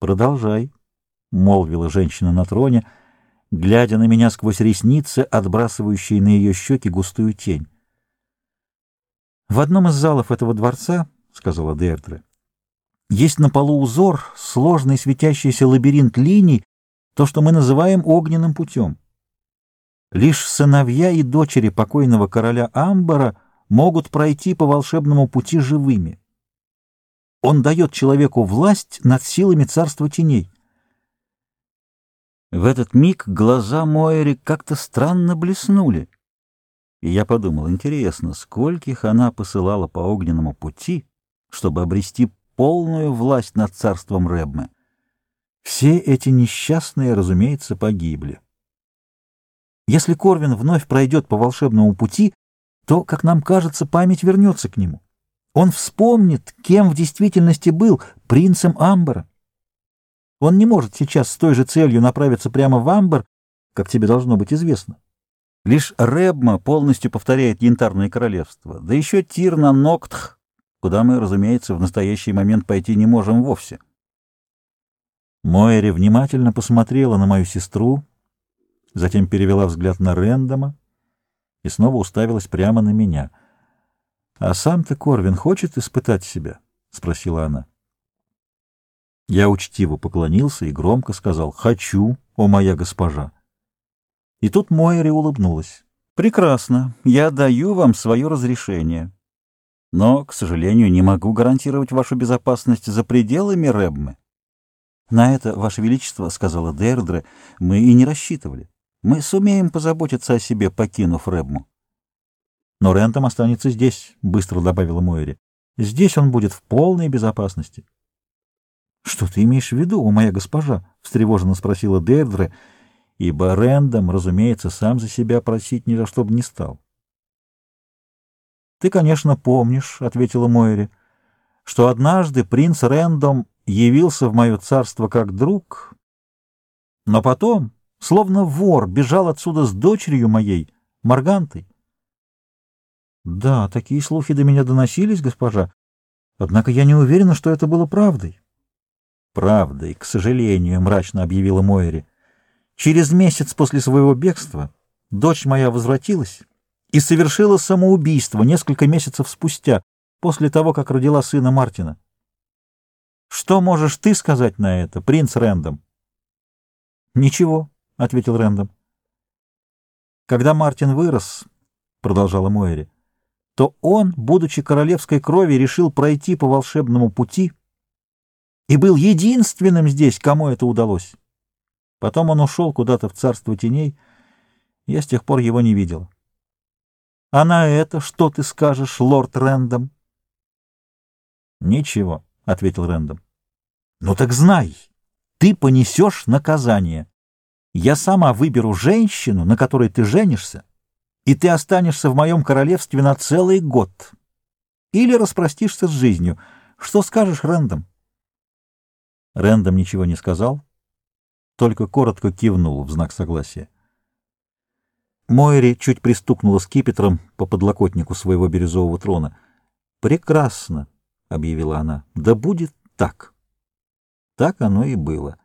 Продолжай, — молвила женщина на троне, глядя на меня сквозь ресницы, отбрасывающие на ее щеки густую тень. В одном из залов этого дворца, — сказала Дертре, — есть на полу узор, сложный светящийся лабиринт линий, то, что мы называем огненным путем. Лишь сыновья и дочери покойного короля Амбара могут пройти по волшебному пути живыми. Он дает человеку власть над силами царства теней. В этот миг глаза Моэри как-то странно блеснули. И я подумал, интересно, скольких она посылала по огненному пути, чтобы обрести полную власть над царством Рэбмы. Все эти несчастные, разумеется, погибли. Если Корвин вновь пройдет по волшебному пути, то, как нам кажется, память вернется к нему. Он вспомнит, кем в действительности был принцем Амбара. Он не может сейчас с той же целью направиться прямо в Амбар, как тебе должно быть известно. Лишь Ребма полностью повторяет Янтарное королевство, да еще Тир на Ноктх, куда мы, разумеется, в настоящий момент пойти не можем вовсе. Моэри внимательно посмотрела на мою сестру, затем перевела взгляд на Рэндома и снова уставилась прямо на меня — «А сам-то Корвин хочет испытать себя?» — спросила она. Я учтиво поклонился и громко сказал «Хочу, о моя госпожа». И тут Мойри улыбнулась. «Прекрасно, я даю вам свое разрешение. Но, к сожалению, не могу гарантировать вашу безопасность за пределами Рэбмы». «На это, Ваше Величество, — сказала Дердре, — мы и не рассчитывали. Мы сумеем позаботиться о себе, покинув Рэбму». Но Рентом останется здесь, — быстро добавила Мойри. Здесь он будет в полной безопасности. — Что ты имеешь в виду, о моя госпожа? — встревоженно спросила Дедре, ибо Рэндом, разумеется, сам за себя просить ни за что бы не стал. — Ты, конечно, помнишь, — ответила Мойри, — что однажды принц Рэндом явился в мое царство как друг, но потом, словно вор, бежал отсюда с дочерью моей, Маргантой. Да, такие слухи до меня доносились, госпожа. Однако я не уверена, что это было правдой. Правдой, к сожалению, мрачно объявила Мойри. Через месяц после своего бегства дочь моя возвратилась и совершила самоубийство несколько месяцев спустя, после того, как родила сына Мартина. Что можешь ты сказать на это, принц Рэндом? Ничего, — ответил Рэндом. Когда Мартин вырос, — продолжала Мойри, — то он, будучи королевской крови, решил пройти по волшебному пути и был единственным здесь, кому это удалось. Потом он ушел куда-то в царство теней, я с тех пор его не видел. — А на это что ты скажешь, лорд Рэндом? — Ничего, — ответил Рэндом. — Ну так знай, ты понесешь наказание. Я сама выберу женщину, на которой ты женишься, и ты останешься в моем королевстве на целый год. Или распростишься с жизнью. Что скажешь, Рэндом? Рэндом ничего не сказал, только коротко кивнул в знак согласия. Мойри чуть пристукнула скипетром по подлокотнику своего бирюзового трона. «Прекрасно!» — объявила она. «Да будет так!» Так оно и было.